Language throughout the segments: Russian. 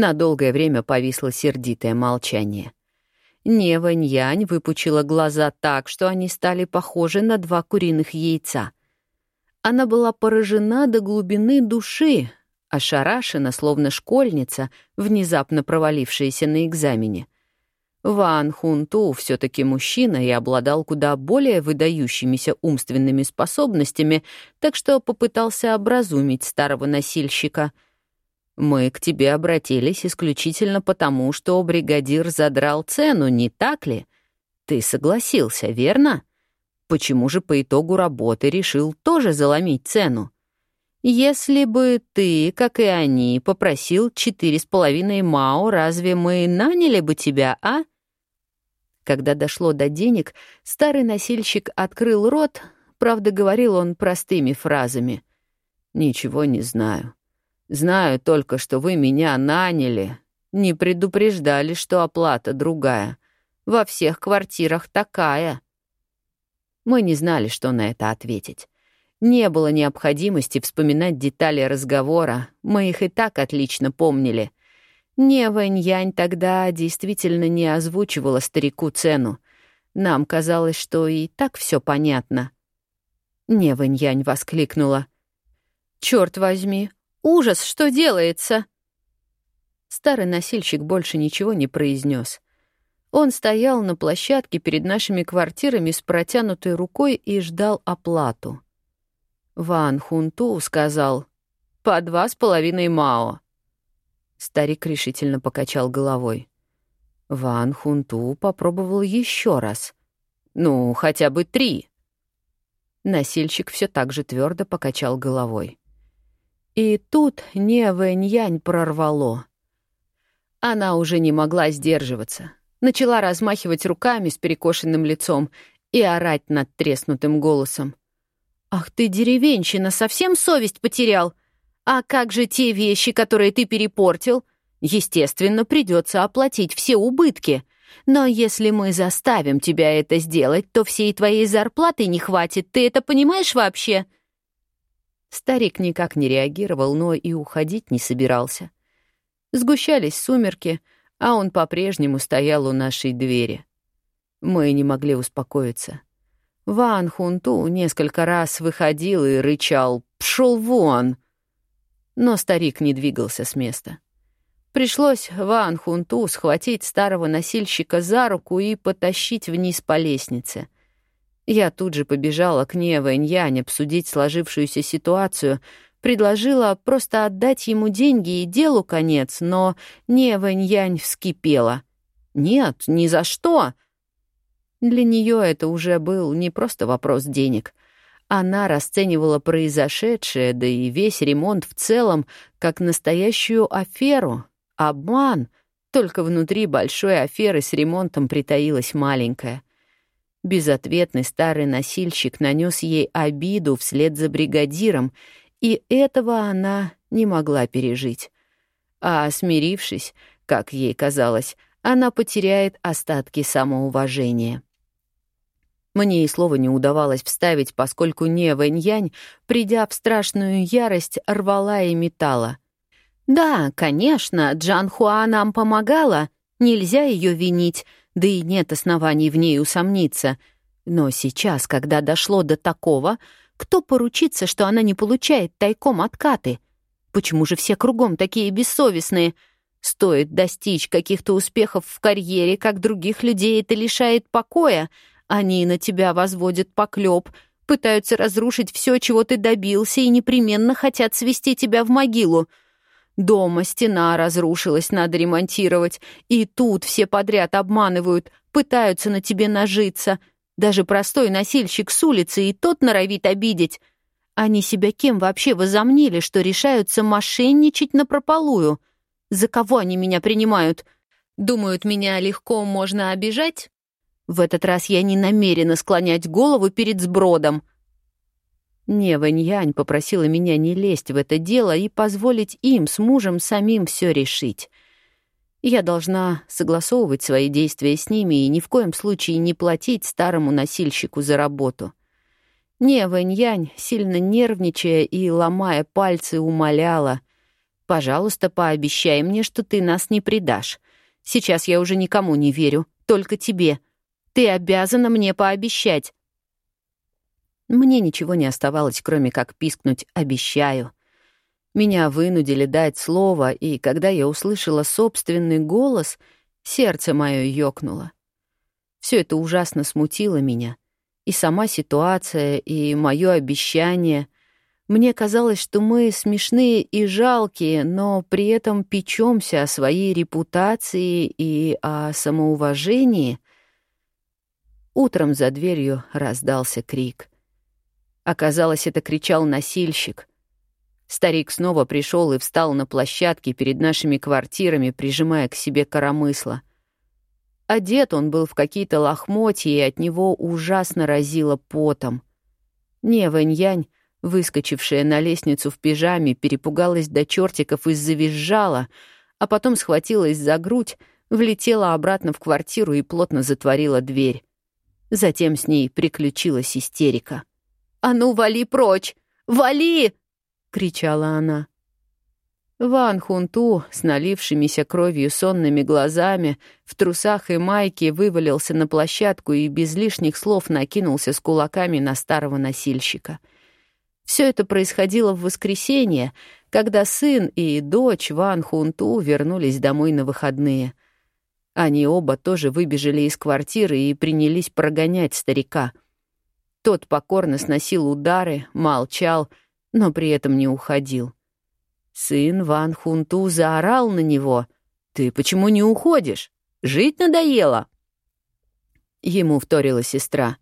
На долгое время повисло сердитое молчание. Нева Ньянь выпучила глаза так, что они стали похожи на два куриных яйца. Она была поражена до глубины души, ошарашена, словно школьница, внезапно провалившаяся на экзамене. Ван Хунту все таки мужчина и обладал куда более выдающимися умственными способностями, так что попытался образумить старого носильщика — мы к тебе обратились исключительно потому, что бригадир задрал цену, не так ли? Ты согласился, верно? Почему же по итогу работы решил тоже заломить цену? Если бы ты, как и они, попросил четыре с половиной мао, разве мы наняли бы тебя, а? Когда дошло до денег, старый носильщик открыл рот, правда, говорил он простыми фразами. «Ничего не знаю. Знаю только, что вы меня наняли. Не предупреждали, что оплата другая. Во всех квартирах такая. Мы не знали, что на это ответить. Не было необходимости вспоминать детали разговора, мы их и так отлично помнили. Не Вэньянь тогда действительно не озвучивала старику цену. Нам казалось, что и так все понятно. Не Вэньянь воскликнула. «Чёрт возьми, Ужас, что делается!» Старый носильщик больше ничего не произнес. Он стоял на площадке перед нашими квартирами с протянутой рукой и ждал оплату. Ван Хунту сказал «По два с половиной мао». Старик решительно покачал головой. Ван Хунту попробовал еще раз. «Ну, хотя бы три». Носильщик все так же твердо покачал головой. И тут не Вэньянь прорвало. Она уже не могла сдерживаться. Начала размахивать руками с перекошенным лицом и орать над треснутым голосом. «Ах ты, деревенщина, совсем совесть потерял? А как же те вещи, которые ты перепортил? Естественно, придется оплатить все убытки. Но если мы заставим тебя это сделать, то всей твоей зарплаты не хватит. Ты это понимаешь вообще?» Старик никак не реагировал, но и уходить не собирался. Сгущались сумерки, а он по-прежнему стоял у нашей двери. Мы не могли успокоиться. Ван Хунту несколько раз выходил и рычал «Пшел вон!». Но старик не двигался с места. Пришлось Ван Хунту схватить старого носильщика за руку и потащить вниз по лестнице — я тут же побежала к Не Вэньянь обсудить сложившуюся ситуацию, предложила просто отдать ему деньги и делу конец, но Не Вэньянь вскипела. «Нет, ни за что!» Для нее это уже был не просто вопрос денег. Она расценивала произошедшее, да и весь ремонт в целом, как настоящую аферу, обман. Только внутри большой аферы с ремонтом притаилась маленькая. Безответный старый носильщик нанес ей обиду вслед за бригадиром, и этого она не могла пережить. А смирившись, как ей казалось, она потеряет остатки самоуважения. Мне и слова не удавалось вставить, поскольку не Вэньянь, придя в страшную ярость, рвала и металла. «Да, конечно, Джан Хуа нам помогала, нельзя ее винить, да и нет оснований в ней усомниться. Но сейчас, когда дошло до такого, кто поручится, что она не получает тайком откаты? Почему же все кругом такие бессовестные? Стоит достичь каких-то успехов в карьере, как других людей это лишает покоя. Они на тебя возводят поклеп, пытаются разрушить все, чего ты добился, и непременно хотят свести тебя в могилу. Дома стена разрушилась, надо ремонтировать. И тут все подряд обманывают, пытаются на тебе нажиться. Даже простой носильщик с улицы и тот норовит обидеть. Они себя кем вообще возомнили, что решаются мошенничать напропалую? За кого они меня принимают? Думают, меня легко можно обижать? В этот раз я не намерена склонять голову перед сбродом — не Вэньянь попросила меня не лезть в это дело и позволить им с мужем самим все решить. Я должна согласовывать свои действия с ними и ни в коем случае не платить старому носильщику за работу. Не Вэньянь, сильно нервничая и ломая пальцы, умоляла. Пожалуйста, пообещай мне, что ты нас не предашь. Сейчас я уже никому не верю, только тебе. Ты обязана мне пообещать». Мне ничего не оставалось, кроме как пискнуть «обещаю». Меня вынудили дать слово, и когда я услышала собственный голос, сердце мое ёкнуло. Все это ужасно смутило меня. И сама ситуация, и мое обещание. Мне казалось, что мы смешные и жалкие, но при этом печемся о своей репутации и о самоуважении. Утром за дверью раздался крик. Оказалось, это кричал носильщик. Старик снова пришел и встал на площадке перед нашими квартирами, прижимая к себе коромысло. Одет он был в какие-то лохмотья, и от него ужасно разило потом. Не Вэньянь, выскочившая на лестницу в пижаме, перепугалась до чертиков и завизжала, а потом схватилась за грудь, влетела обратно в квартиру и плотно затворила дверь. Затем с ней приключилась истерика. «А ну, вали прочь! Вали!» — кричала она. Ван Хунту с налившимися кровью сонными глазами в трусах и майке вывалился на площадку и без лишних слов накинулся с кулаками на старого носильщика. Все это происходило в воскресенье, когда сын и дочь Ван Хунту вернулись домой на выходные. Они оба тоже выбежали из квартиры и принялись прогонять старика. Тот покорно сносил удары, молчал, но при этом не уходил. Сын Ван Хунту заорал на него. «Ты почему не уходишь? Жить надоело!» Ему вторила сестра.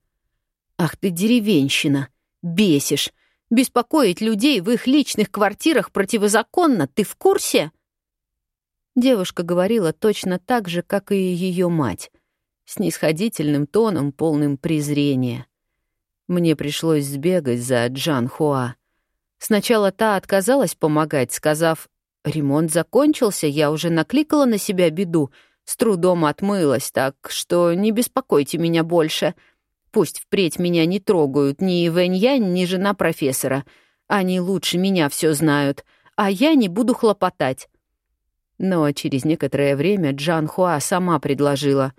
«Ах ты деревенщина! Бесишь! Беспокоить людей в их личных квартирах противозаконно, ты в курсе?» Девушка говорила точно так же, как и ее мать, с нисходительным тоном, полным презрения. Мне пришлось сбегать за Джан Хуа. Сначала та отказалась помогать, сказав, «Ремонт закончился, я уже накликала на себя беду, с трудом отмылась, так что не беспокойте меня больше. Пусть впредь меня не трогают ни Вэньянь, ни жена профессора. Они лучше меня все знают, а я не буду хлопотать». Но через некоторое время Джан Хуа сама предложила.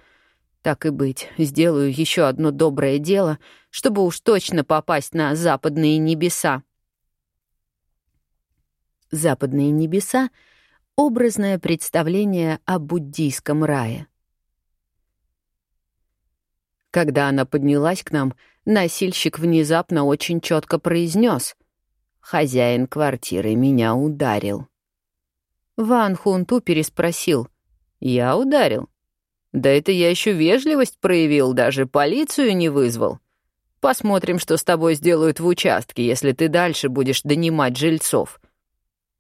«Так и быть, сделаю еще одно доброе дело, чтобы уж точно попасть на западные небеса». Западные небеса — образное представление о буддийском рае. Когда она поднялась к нам, носильщик внезапно очень четко произнес: «Хозяин квартиры меня ударил». Ван Хунту переспросил. «Я ударил? Да это я еще вежливость проявил, даже полицию не вызвал. Посмотрим, что с тобой сделают в участке, если ты дальше будешь донимать жильцов.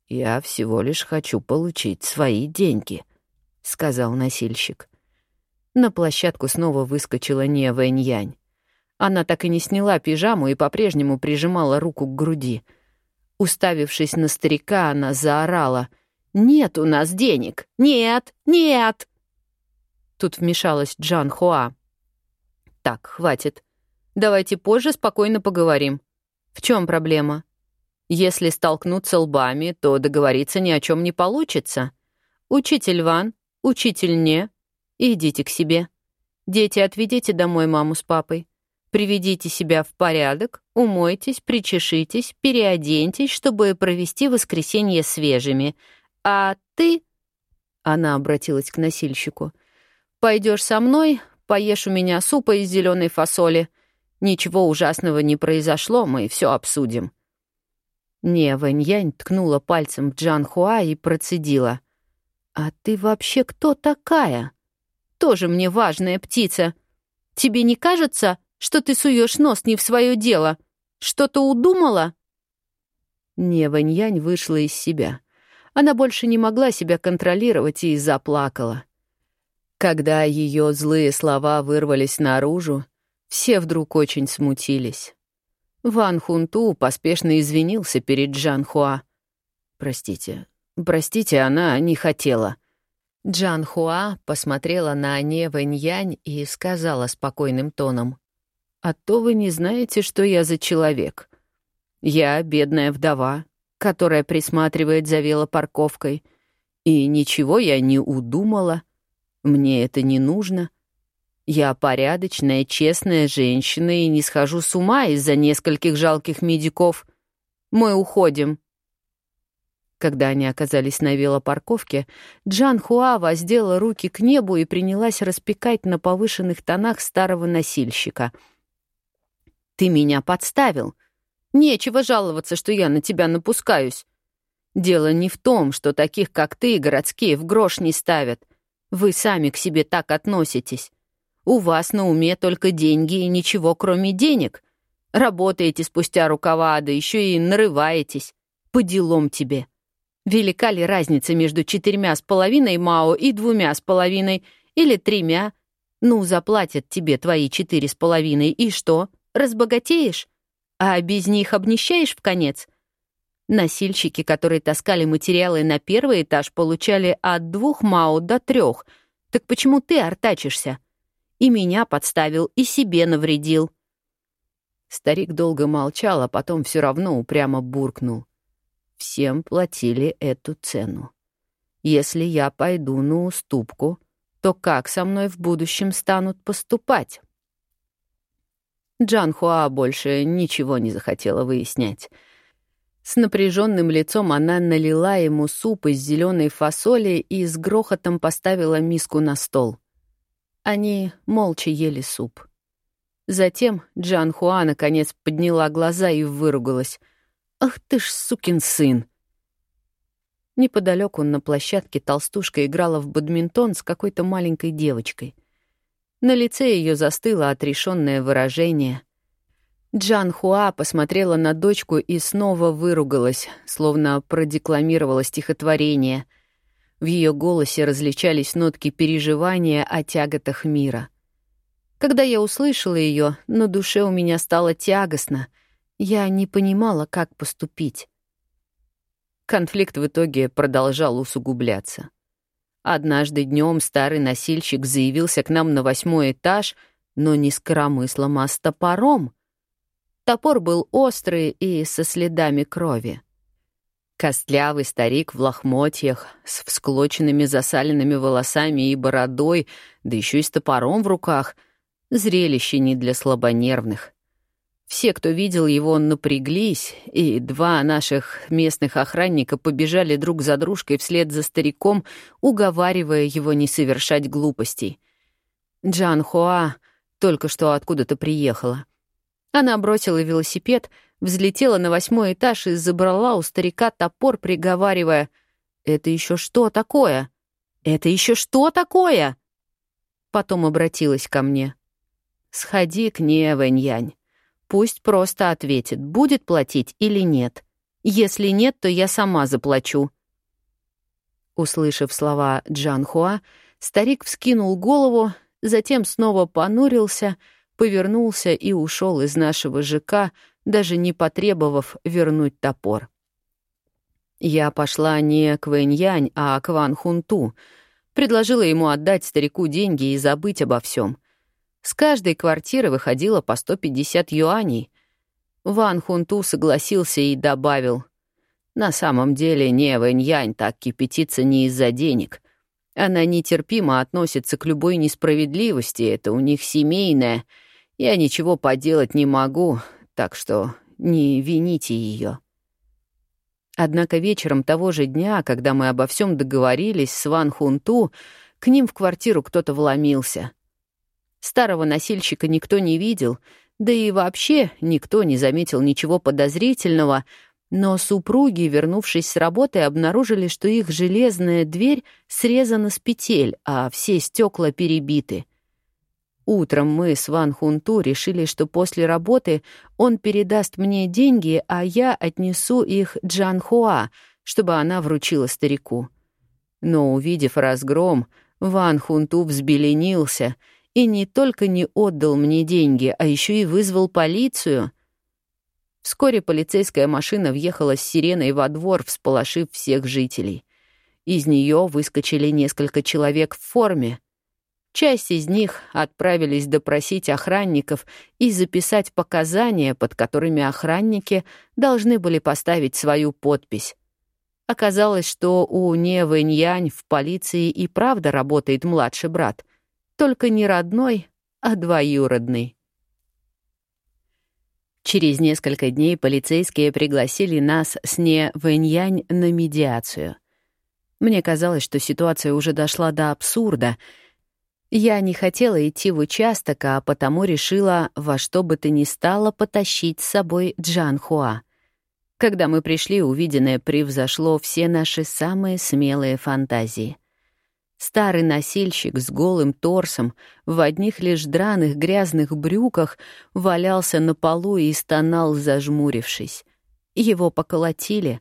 «Я всего лишь хочу получить свои деньги», — сказал носильщик. На площадку снова выскочила не Вэньянь. Она так и не сняла пижаму и по-прежнему прижимала руку к груди. Уставившись на старика, она заорала. «Нет у нас денег! Нет! Нет!» Тут вмешалась Джан Хуа. «Так, хватит. Давайте позже спокойно поговорим. В чем проблема? Если столкнуться лбами, то договориться ни о чем не получится. Учитель Ван, учитель Не, идите к себе. Дети, отведите домой маму с папой. Приведите себя в порядок, умойтесь, причешитесь, переоденьтесь, чтобы провести воскресенье свежими. А ты...» Она обратилась к носильщику. «Пойдешь со мной, поешь у меня супа из зеленой фасоли. Ничего ужасного не произошло, мы все обсудим». Не, Вэньянь ткнула пальцем в Джан Хуа и процедила. «А ты вообще кто такая? Тоже мне важная птица. Тебе не кажется, что ты суешь нос не в свое дело? Что-то удумала?» Не, Вэньянь вышла из себя. Она больше не могла себя контролировать и заплакала. Когда ее злые слова вырвались наружу, все вдруг очень смутились. Ван Хунту поспешно извинился перед Джан Хуа. «Простите, простите, она не хотела». Джан Хуа посмотрела на Не Вэньянь и сказала спокойным тоном. «А то вы не знаете, что я за человек. Я бедная вдова. которая присматривает за велопарковкой. И ничего я не удумала. Мне это не нужно. Я порядочная, честная женщина и не схожу с ума из-за нескольких жалких медиков. Мы уходим. Когда они оказались на велопарковке, Джан Хуа воздела руки к небу и принялась распекать на повышенных тонах старого носильщика. «Ты меня подставил. Нечего жаловаться, что я на тебя напускаюсь. Дело не в том, что таких, как ты, городские в грош не ставят. Вы сами к себе так относитесь. У вас на уме только деньги и ничего, кроме денег. Работаете спустя рукава, да еще и нарываетесь. По делам тебе». Велика ли разница между четырьмя с половиной мао и двумя с половиной или тремя? Ну, заплатят тебе твои четыре с половиной, и что, разбогатеешь? А без них обнищаешь в конец? Носильщики, которые таскали материалы на первый этаж, получали от двух мао до трех. Так почему ты артачишься? И меня подставил, и себе навредил. Старик долго молчал, а потом все равно упрямо буркнул всем платили эту цену. Если я пойду на уступку, то как со мной в будущем станут поступать? Джан Хуа больше ничего не захотела выяснять. С напряженным лицом она налила ему суп из зеленой фасоли и с грохотом поставила миску на стол. Они молча ели суп. Затем Джан Хуа наконец подняла глаза и выругалась — «Ах ты ж сукин сын!» Неподалеку на площадке толстушка играла в бадминтон с какой-то маленькой девочкой. На лице ее застыло отрешенное выражение. Джан Хуа посмотрела на дочку и снова выругалась, словно продекламировала стихотворение. В ее голосе различались нотки переживания о тяготах мира. Когда я услышала ее, на душе у меня стало тягостно — я не понимала, как поступить. Конфликт в итоге продолжал усугубляться. Однажды днем старый носильщик заявился к нам на восьмой этаж, но не с коромыслом, а с топором. Топор был острый и со следами крови. Костлявый старик в лохмотьях, с всклоченными засаленными волосами и бородой, да еще и с топором в руках — зрелище не для слабонервных. Все, кто видел его, напряглись, и два наших местных охранника побежали друг за дружкой вслед за стариком, уговаривая его не совершать глупостей. Джан Хуа только что откуда-то приехала. Она бросила велосипед, взлетела на восьмой этаж и забрала у старика топор, приговаривая «Это еще что такое? Это еще что такое?» Потом обратилась ко мне. «Сходи к ней, Вэньянь. Пусть просто ответит, будет платить или нет. Если нет, то я сама заплачу. Услышав слова Джан Хуа, старик вскинул голову, затем снова понурился, повернулся и ушел из нашего ЖК, даже не потребовав вернуть топор. Я пошла не к Вэньянь, а к Ван Хунту. Предложила ему отдать старику деньги и забыть обо всем. С каждой квартиры выходило по 150 юаней. Ван Хунту согласился и добавил. «На самом деле не Вэньянь так кипятится не из-за денег. Она нетерпимо относится к любой несправедливости, это у них семейное. Я ничего поделать не могу, так что не вините ее. Однако вечером того же дня, когда мы обо всем договорились с Ван Хунту, к ним в квартиру кто-то вломился. Старого носильщика никто не видел, да и вообще никто не заметил ничего подозрительного, но супруги, вернувшись с работы, обнаружили, что их железная дверь срезана с петель, а все стекла перебиты. Утром мы с Ван Хунту решили, что после работы он передаст мне деньги, а я отнесу их Джан Хуа, чтобы она вручила старику. Но, увидев разгром, Ван Хунту взбеленился — и не только не отдал мне деньги, а еще и вызвал полицию. Вскоре полицейская машина въехала с сиреной во двор, всполошив всех жителей. Из нее выскочили несколько человек в форме. Часть из них отправились допросить охранников и записать показания, под которыми охранники должны были поставить свою подпись. Оказалось, что у Невы в полиции и правда работает младший брат, только не родной, а двоюродный. Через несколько дней полицейские пригласили нас с Не на медиацию. Мне казалось, что ситуация уже дошла до абсурда — я не хотела идти в участок, а потому решила во что бы то ни стало потащить с собой Джан Хуа. Когда мы пришли, увиденное превзошло все наши самые смелые фантазии. Старый носильщик с голым торсом, в одних лишь драных грязных брюках, валялся на полу и стонал, зажмурившись. Его поколотили.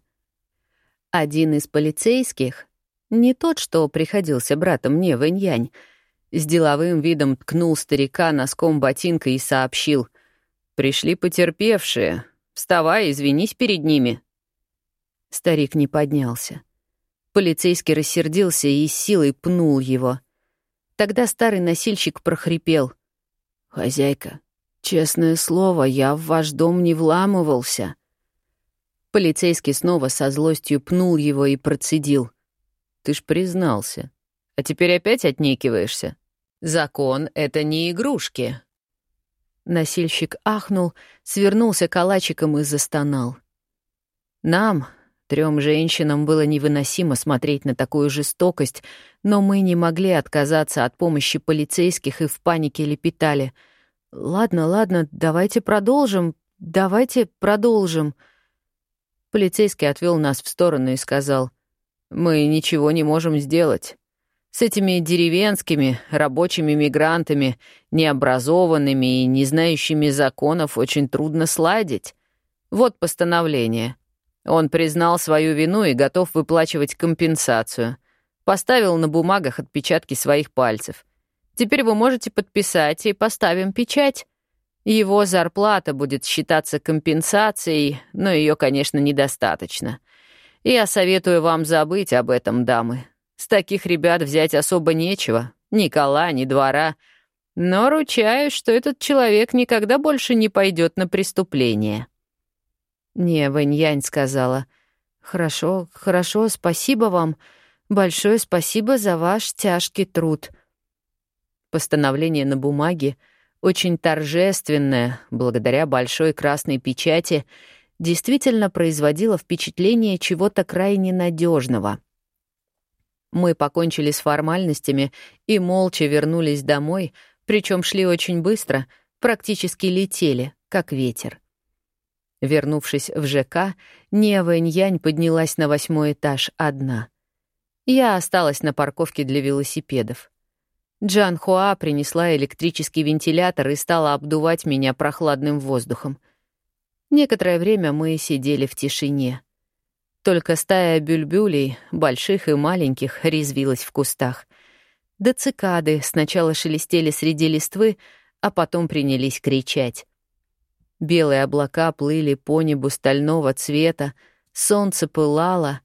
Один из полицейских, не тот, что приходился братом мне, Вэньянь, с деловым видом ткнул старика носком ботинка и сообщил. «Пришли потерпевшие. Вставай, извинись перед ними». Старик не поднялся. Полицейский рассердился и силой пнул его. Тогда старый носильщик прохрипел. «Хозяйка, честное слово, я в ваш дом не вламывался». Полицейский снова со злостью пнул его и процедил. «Ты ж признался. А теперь опять отнекиваешься? Закон — это не игрушки». Насильщик ахнул, свернулся калачиком и застонал. Нам, трем женщинам, было невыносимо смотреть на такую жестокость, но мы не могли отказаться от помощи полицейских и в панике лепетали. «Ладно, ладно, давайте продолжим, давайте продолжим». Полицейский отвел нас в сторону и сказал, «Мы ничего не можем сделать. С этими деревенскими рабочими мигрантами, необразованными и не знающими законов очень трудно сладить. Вот постановление. Он признал свою вину и готов выплачивать компенсацию. Поставил на бумагах отпечатки своих пальцев. Теперь вы можете подписать и поставим печать. Его зарплата будет считаться компенсацией, но ее, конечно, недостаточно. Я советую вам забыть об этом, дамы. С таких ребят взять особо нечего, ни кола, ни двора. Но ручаюсь, что этот человек никогда больше не пойдет на преступление. Не, Вэньянь сказала. «Хорошо, хорошо, спасибо вам. Большое спасибо за ваш тяжкий труд». Постановление на бумаге, очень торжественное, благодаря большой красной печати, действительно производило впечатление чего-то крайне надежного. Мы покончили с формальностями и молча вернулись домой, причем шли очень быстро, практически летели, как ветер. Вернувшись в ЖК, Нева Иньянь поднялась на восьмой этаж одна. Я осталась на парковке для велосипедов. Джан Хуа принесла электрический вентилятор и стала обдувать меня прохладным воздухом. Некоторое время мы сидели в тишине. Только стая бюльбюлей, больших и маленьких, резвилась в кустах. Да цикады сначала шелестели среди листвы, а потом принялись кричать. Белые облака плыли по небу стального цвета, солнце пылало.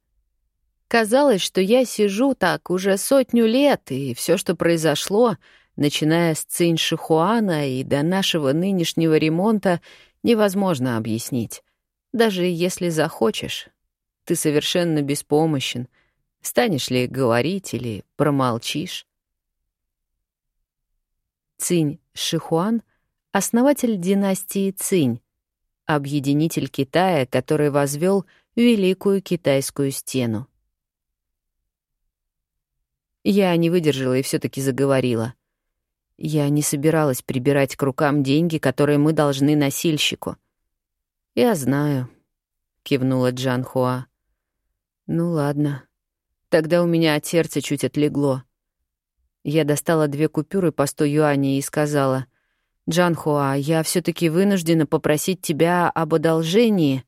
Казалось, что я сижу так уже сотню лет, и все, что произошло, начиная с Цинь Шихуана и до нашего нынешнего ремонта, невозможно объяснить. Даже если захочешь, ты совершенно беспомощен. Станешь ли говорить или промолчишь? Цинь Шихуан — основатель династии Цинь, объединитель Китая, который возвел Великую Китайскую стену. Я не выдержала и все таки заговорила. Я не собиралась прибирать к рукам деньги, которые мы должны носильщику. «Я знаю», — кивнула Джан Хуа. Ну ладно. Тогда у меня от сердца чуть отлегло. Я достала две купюры по сто юаней и сказала, «Джанхуа, я все таки вынуждена попросить тебя об одолжении».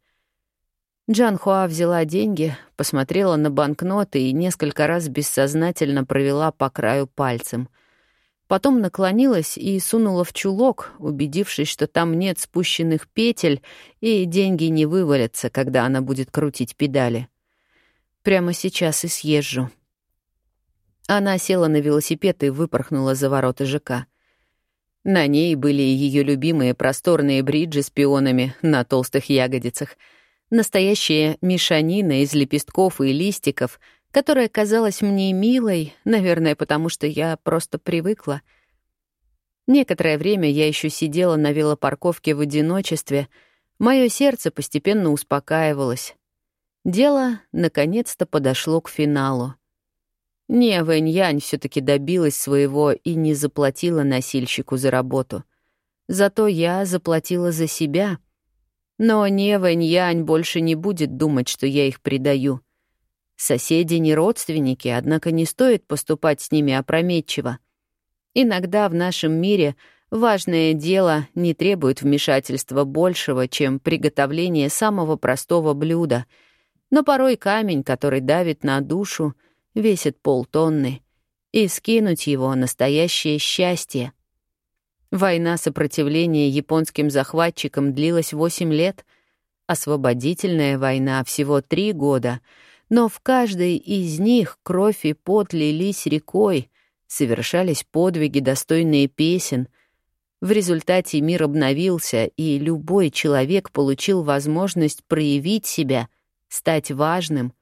Джанхуа взяла деньги, посмотрела на банкноты и несколько раз бессознательно провела по краю пальцем. Потом наклонилась и сунула в чулок, убедившись, что там нет спущенных петель и деньги не вывалятся, когда она будет крутить педали. Прямо сейчас и съезжу. Она села на велосипед и выпорхнула за ворота ЖК. На ней были ее любимые просторные бриджи с пионами на толстых ягодицах, настоящая мешанина из лепестков и листиков, которая казалась мне милой, наверное, потому что я просто привыкла. Некоторое время я еще сидела на велопарковке в одиночестве, мое сердце постепенно успокаивалось. Дело наконец-то подошло к финалу. Не, Вэнь-Янь все таки добилась своего и не заплатила носильщику за работу. Зато я заплатила за себя. Но не Вэнь-Янь больше не будет думать, что я их предаю. Соседи не родственники, однако не стоит поступать с ними опрометчиво. Иногда в нашем мире важное дело не требует вмешательства большего, чем приготовление самого простого блюда — но порой камень, который давит на душу, весит полтонны, и скинуть его — настоящее счастье. Война сопротивления японским захватчикам длилась восемь лет, освободительная война — всего три года, но в каждой из них кровь и пот лились рекой, совершались подвиги, достойные песен. В результате мир обновился, и любой человек получил возможность проявить себя — стать важным.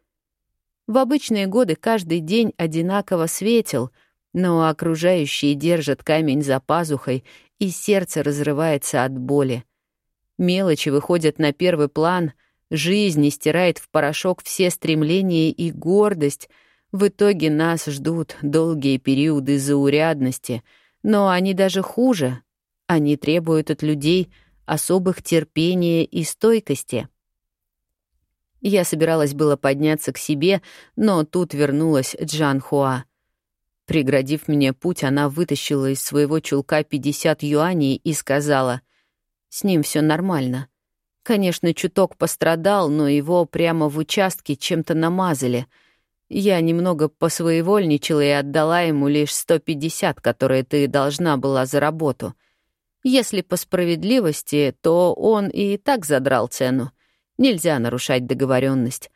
В обычные годы каждый день одинаково светил, но окружающие держат камень за пазухой, и сердце разрывается от боли. Мелочи выходят на первый план, жизнь стирает в порошок все стремления и гордость. В итоге нас ждут долгие периоды заурядности, но они даже хуже. Они требуют от людей особых терпения и стойкости. Я собиралась было подняться к себе, но тут вернулась Джан Хуа. Преградив мне путь, она вытащила из своего чулка 50 юаней и сказала, «С ним все нормально. Конечно, чуток пострадал, но его прямо в участке чем-то намазали. Я немного посвоевольничала и отдала ему лишь 150, которые ты должна была за работу. Если по справедливости, то он и так задрал цену. Нельзя нарушать договоренность.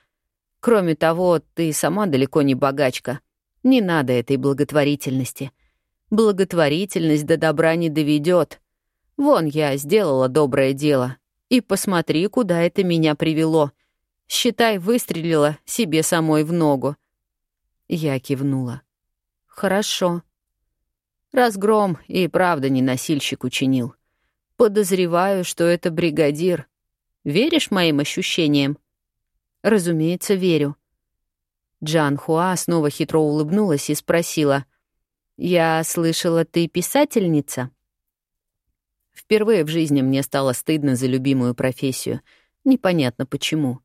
Кроме того, ты сама далеко не богачка. Не надо этой благотворительности. Благотворительность до добра не доведет. Вон я сделала доброе дело. И посмотри, куда это меня привело. Считай, выстрелила себе самой в ногу. Я кивнула. Хорошо. Разгром и правда не носильщик учинил. Подозреваю, что это бригадир. Веришь моим ощущениям?» «Разумеется, верю». Джан Хуа снова хитро улыбнулась и спросила. «Я слышала, ты писательница?» Впервые в жизни мне стало стыдно за любимую профессию. Непонятно почему.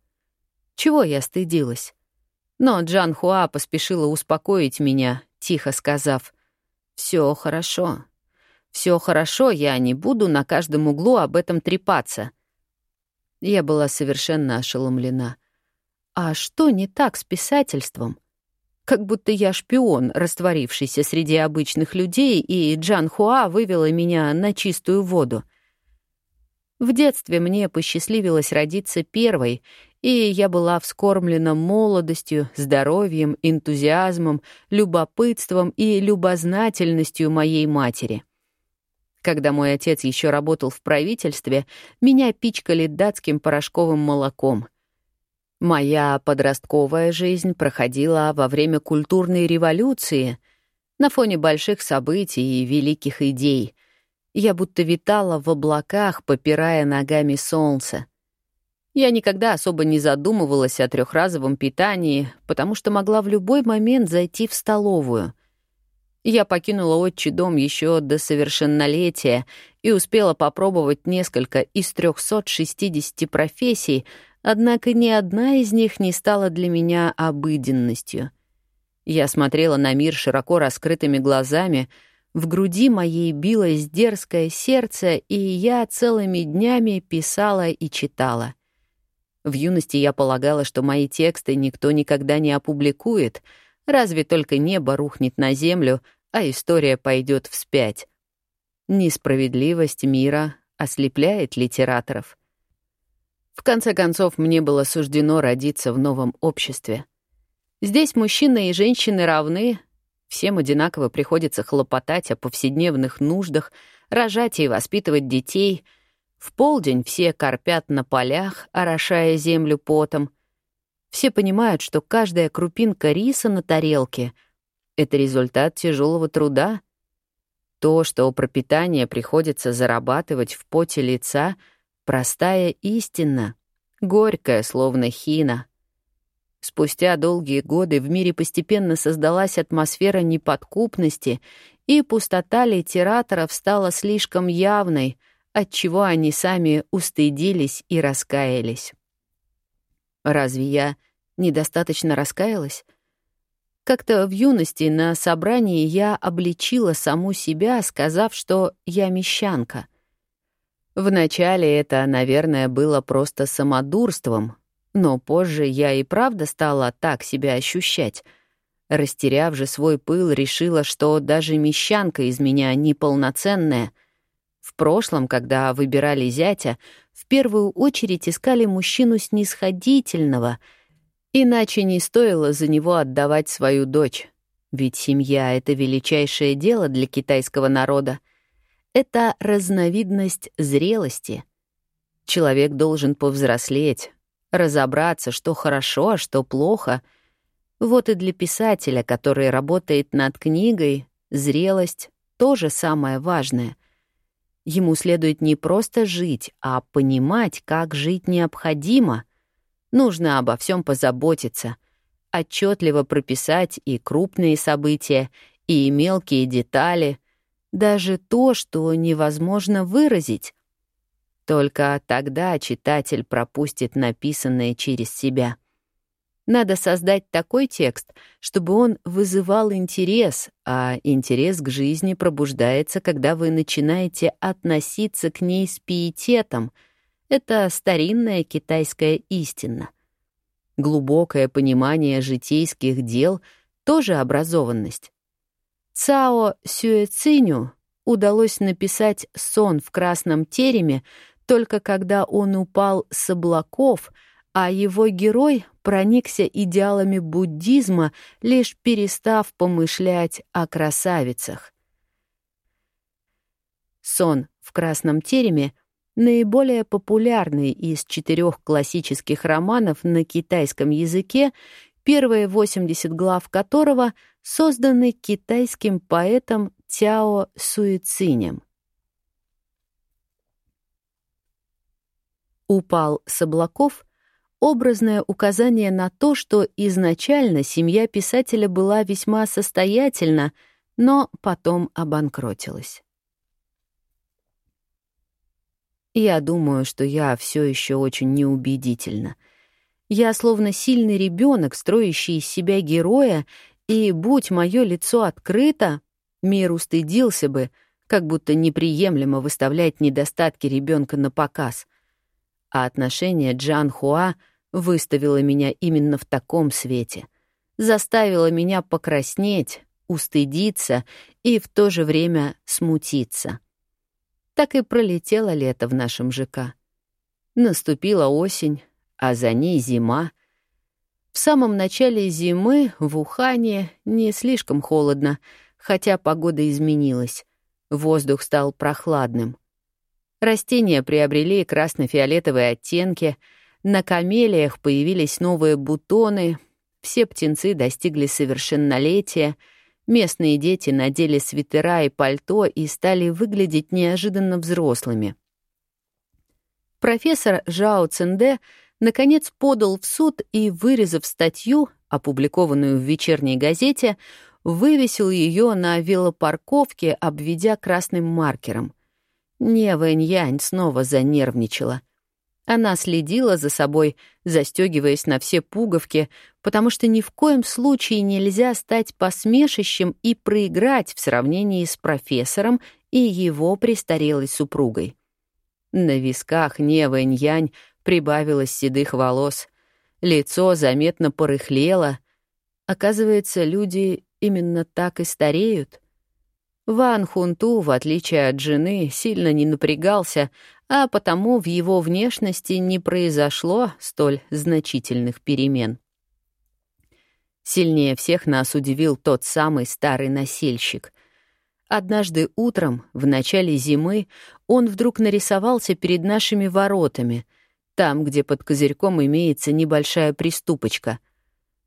Чего я стыдилась? Но Джан Хуа поспешила успокоить меня, тихо сказав, «Все хорошо. Все хорошо, я не буду на каждом углу об этом трепаться. Я была совершенно ошеломлена. А что не так с писательством? Как будто я шпион, растворившийся среди обычных людей, и Джан Хуа вывела меня на чистую воду. В детстве мне посчастливилось родиться первой, и я была вскормлена молодостью, здоровьем, энтузиазмом, любопытством и любознательностью моей матери — когда мой отец еще работал в правительстве, меня пичкали датским порошковым молоком. Моя подростковая жизнь проходила во время культурной революции, на фоне больших событий и великих идей. Я будто витала в облаках, попирая ногами солнце. Я никогда особо не задумывалась о трехразовом питании, потому что могла в любой момент зайти в столовую — я покинула отчий дом еще до совершеннолетия и успела попробовать несколько из 360 профессий, однако ни одна из них не стала для меня обыденностью. Я смотрела на мир широко раскрытыми глазами, в груди моей билось дерзкое сердце, и я целыми днями писала и читала. В юности я полагала, что мои тексты никто никогда не опубликует — Разве только небо рухнет на землю, а история пойдет вспять. Несправедливость мира ослепляет литераторов. В конце концов, мне было суждено родиться в новом обществе. Здесь мужчины и женщины равны, Всем одинаково приходится хлопотать о повседневных нуждах, рожать и воспитывать детей. В полдень все корпят на полях, орошая землю потом. Все понимают, что каждая крупинка риса на тарелке — это результат тяжелого труда. То, что пропитание приходится зарабатывать в поте лица — простая истина, горькая, словно хина — Спустя долгие годы в мире постепенно создалась атмосфера неподкупности, и пустота литераторов стала слишком явной, отчего они сами устыдились и раскаялись. Разве я недостаточно раскаялась? Как-то в юности на собрании я обличила саму себя, сказав, что я мещанка. Вначале это, наверное, было просто самодурством, но позже я и правда стала так себя ощущать. Растеряв же свой пыл, решила, что даже мещанка из меня неполноценная. В прошлом, когда выбирали зятя, в первую очередь искали мужчину снисходительного, иначе не стоило за него отдавать свою дочь. Ведь семья — это величайшее дело для китайского народа. Это разновидность зрелости. Человек должен повзрослеть, разобраться, что хорошо, а что плохо. Вот и для писателя, который работает над книгой, зрелость — тоже самое важное. Ему следует не просто жить, а понимать, как жить необходимо. Нужно обо всем позаботиться, отчетливо прописать и крупные события, и мелкие детали, даже то, что невозможно выразить. Только тогда читатель пропустит написанное через себя. Надо создать такой текст, чтобы он вызывал интерес, а интерес к жизни пробуждается, когда вы начинаете относиться к ней с пиететом. Это старинная китайская истина. Глубокое понимание житейских дел — тоже образованность. Цао Сюэциню удалось написать «Сон в красном тереме» только когда он упал с облаков, а его герой проникся идеалами буддизма, лишь перестав помышлять о красавицах. «Сон в красном тереме» — наиболее популярный из четырех классических романов на китайском языке, первые 80 глав которого созданы китайским поэтом Тяо Суицинем. упал с облаков — образное указание на то, что изначально семья писателя была весьма состоятельна, но потом обанкротилась. Я думаю, что я все еще очень неубедительна. Я словно сильный ребенок, строящий из себя героя, и, будь мое лицо открыто, мир устыдился бы, как будто неприемлемо выставлять недостатки ребенка на показ а отношение Джан Хуа выставило меня именно в таком свете, заставило меня покраснеть, устыдиться и в то же время смутиться. Так и пролетело лето в нашем ЖК. Наступила осень, а за ней зима. В самом начале зимы в Ухане не слишком холодно, хотя погода изменилась. Воздух стал прохладным. Растения приобрели красно-фиолетовые оттенки, на камелиях появились новые бутоны, все птенцы достигли совершеннолетия, местные дети надели свитера и пальто и стали выглядеть неожиданно взрослыми. Профессор Жао Цинде наконец подал в суд и, вырезав статью, опубликованную в вечерней газете, вывесил ее на велопарковке, обведя красным маркером — Нева Иньянь снова занервничала. Она следила за собой, застегиваясь на все пуговки, потому что ни в коем случае нельзя стать посмешищем и проиграть в сравнении с профессором и его престарелой супругой. На висках Нева Иньянь прибавилось седых волос. Лицо заметно порыхлело. Оказывается, люди именно так и стареют. Ван Хунту, в отличие от жены, сильно не напрягался, а потому в его внешности не произошло столь значительных перемен. Сильнее всех нас удивил тот самый старый носильщик. Однажды утром, в начале зимы, он вдруг нарисовался перед нашими воротами, там, где под козырьком имеется небольшая приступочка.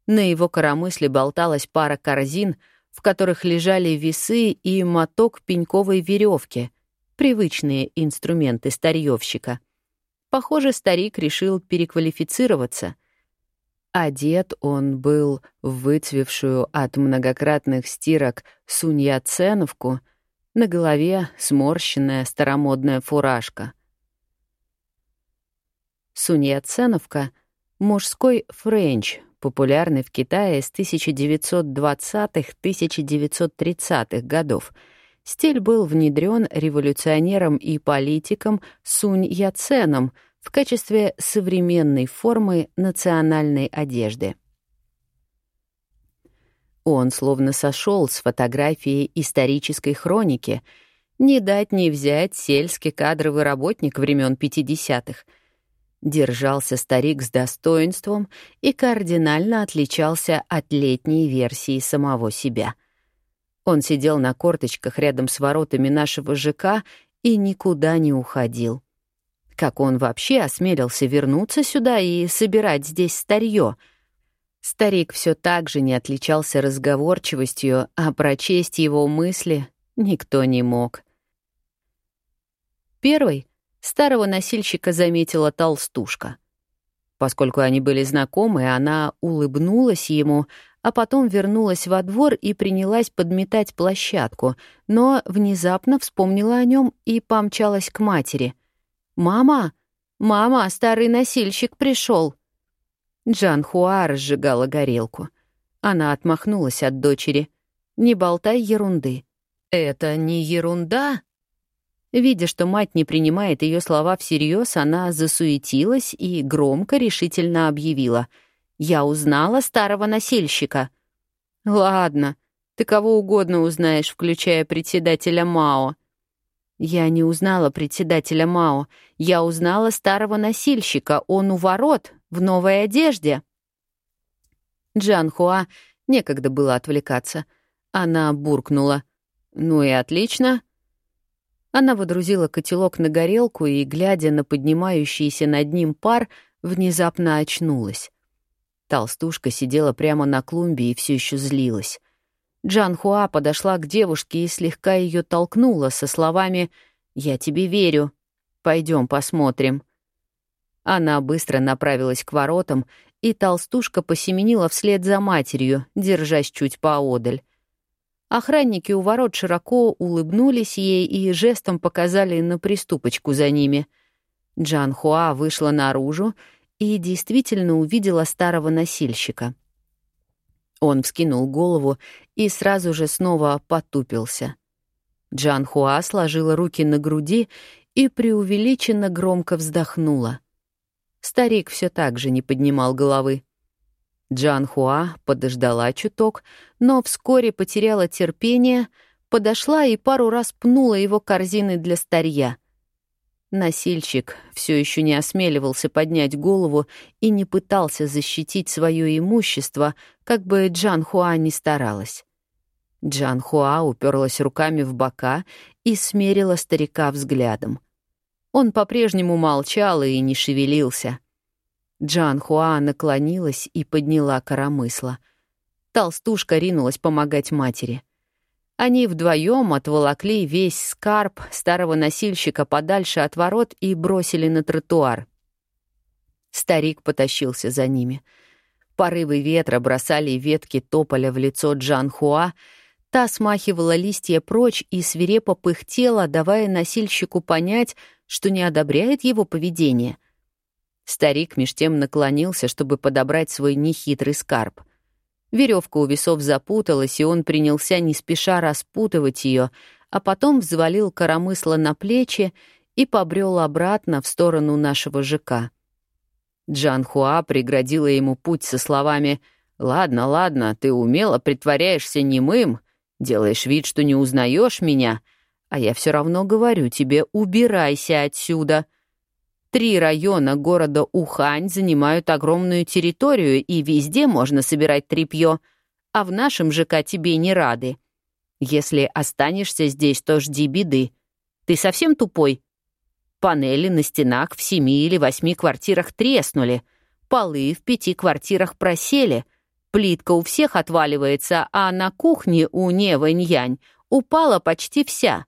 На его коромысле болталась пара корзин, в которых лежали весы и моток пеньковой веревки, привычные инструменты старьевщика. Похоже, старик решил переквалифицироваться — Одет он был в выцвевшую от многократных стирок суньяценовку, на голове сморщенная старомодная фуражка. Суньяценовка — мужской френч, популярный в Китае с 1920-1930-х годов. Стиль был внедрен революционером и политиком Сунь Яценом — в качестве современной формы национальной одежды. Он словно сошел с фотографии исторической хроники. Не дать не взять сельский кадровый работник времен 50-х. Держался старик с достоинством и кардинально отличался от летней версии самого себя. Он сидел на корточках рядом с воротами нашего ЖК и никуда не уходил. Как он вообще осмелился вернуться сюда и собирать здесь старье? Старик все так же не отличался разговорчивостью, а прочесть его мысли никто не мог. Первый старого носильщика заметила толстушка. Поскольку они были знакомы, она улыбнулась ему, а потом вернулась во двор и принялась подметать площадку, но внезапно вспомнила о нем и помчалась к матери — «Мама! Мама, старый носильщик пришел!» Джан Хуа разжигала горелку. Она отмахнулась от дочери. «Не болтай ерунды». «Это не ерунда?» Видя, что мать не принимает ее слова всерьез, она засуетилась и громко решительно объявила. «Я узнала старого носильщика». «Ладно, ты кого угодно узнаешь, включая председателя Мао», я не узнала председателя Мао. Я узнала старого носильщика. Он у ворот, в новой одежде. Джан Хуа некогда было отвлекаться. Она буркнула. «Ну и отлично». Она водрузила котелок на горелку и, глядя на поднимающийся над ним пар, внезапно очнулась. Толстушка сидела прямо на клумбе и все еще злилась. Джан Хуа подошла к девушке и слегка ее толкнула со словами «Я тебе верю. Пойдем посмотрим». Она быстро направилась к воротам, и толстушка посеменила вслед за матерью, держась чуть поодаль. Охранники у ворот широко улыбнулись ей и жестом показали на приступочку за ними. Джан Хуа вышла наружу и действительно увидела старого носильщика — он вскинул голову и сразу же снова потупился. Джан Хуа сложила руки на груди и преувеличенно громко вздохнула. Старик все так же не поднимал головы. Джан Хуа подождала чуток, но вскоре потеряла терпение, подошла и пару раз пнула его корзины для старья — Насильщик все еще не осмеливался поднять голову и не пытался защитить свое имущество, как бы Джан Хуа ни старалась. Джан Хуа уперлась руками в бока и смерила старика взглядом. Он по-прежнему молчал и не шевелился. Джан Хуа наклонилась и подняла коромысло. Толстушка ринулась помогать матери — они вдвоем отволокли весь скарб старого носильщика подальше от ворот и бросили на тротуар. Старик потащился за ними. Порывы ветра бросали ветки тополя в лицо Джан Хуа, та смахивала листья прочь и свирепо пыхтела, давая носильщику понять, что не одобряет его поведение. Старик меж тем наклонился, чтобы подобрать свой нехитрый скарб — Веревка у весов запуталась, и он принялся не спеша распутывать ее, а потом взвалил коромысло на плечи и побрел обратно в сторону нашего ЖК. Джан Хуа преградила ему путь со словами «Ладно, ладно, ты умело притворяешься немым, делаешь вид, что не узнаешь меня, а я все равно говорю тебе, убирайся отсюда». Три района города Ухань занимают огромную территорию, и везде можно собирать тряпье, а в нашем ЖК тебе не рады. Если останешься здесь, то жди беды. Ты совсем тупой? Панели на стенах в семи или восьми квартирах треснули, полы в пяти квартирах просели, плитка у всех отваливается, а на кухне у Невэнь-Янь упала почти вся.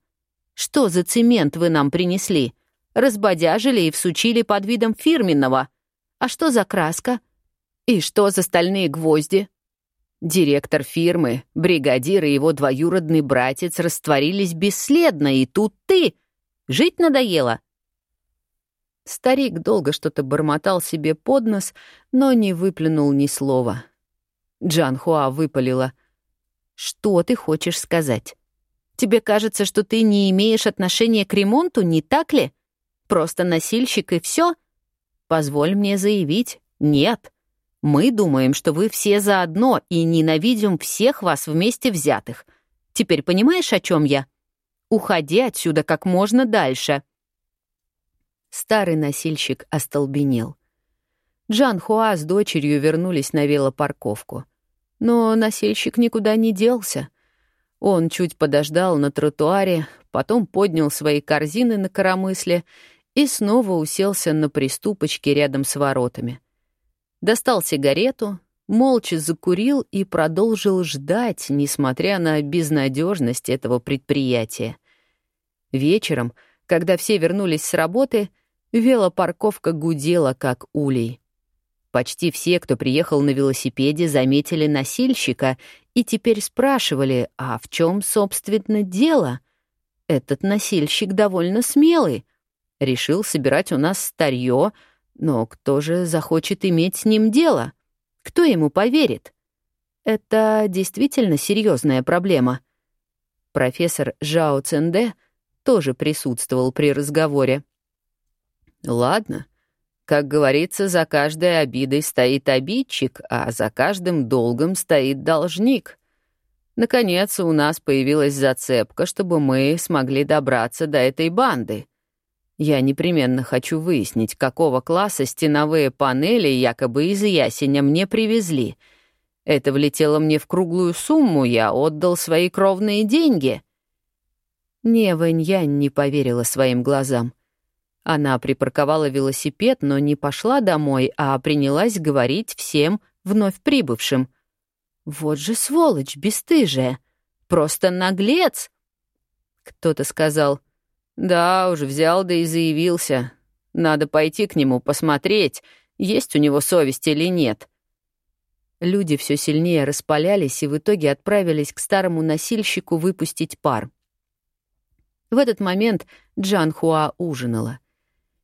Что за цемент вы нам принесли? Разбодяжили и всучили под видом фирменного. А что за краска? И что за стальные гвозди? Директор фирмы, бригадир и его двоюродный братец растворились бесследно, и тут ты. Жить надоело. Старик долго что-то бормотал себе под нос, но не выплюнул ни слова. Джан Хуа выпалила. «Что ты хочешь сказать? Тебе кажется, что ты не имеешь отношения к ремонту, не так ли? Просто носильщик и все? Позволь мне заявить, нет. Мы думаем, что вы все заодно и ненавидим всех вас вместе взятых. Теперь понимаешь, о чем я? Уходи отсюда как можно дальше». Старый носильщик остолбенел. Джан Хуа с дочерью вернулись на велопарковку. Но носильщик никуда не делся. Он чуть подождал на тротуаре, потом поднял свои корзины на коромысле и снова уселся на приступочке рядом с воротами. Достал сигарету, молча закурил и продолжил ждать, несмотря на безнадежность этого предприятия. Вечером, когда все вернулись с работы, велопарковка гудела, как улей. Почти все, кто приехал на велосипеде, заметили носильщика и теперь спрашивали, а в чем, собственно, дело? Этот носильщик довольно смелый. Решил собирать у нас старье, но кто же захочет иметь с ним дело? Кто ему поверит? Это действительно серьезная проблема. Профессор Жао Ценде тоже присутствовал при разговоре. «Ладно», как говорится, за каждой обидой стоит обидчик, а за каждым долгом стоит должник. Наконец, у нас появилась зацепка, чтобы мы смогли добраться до этой банды. Я непременно хочу выяснить, какого класса стеновые панели якобы из ясеня мне привезли. Это влетело мне в круглую сумму, я отдал свои кровные деньги. Нева Ньянь не поверила своим глазам. Она припарковала велосипед, но не пошла домой, а принялась говорить всем вновь прибывшим. «Вот же сволочь бесстыжая! Просто наглец!» Кто-то сказал, «Да уж, взял да и заявился. Надо пойти к нему посмотреть, есть у него совесть или нет». Люди все сильнее распалялись и в итоге отправились к старому носильщику выпустить пар. В этот момент Джан Хуа ужинала.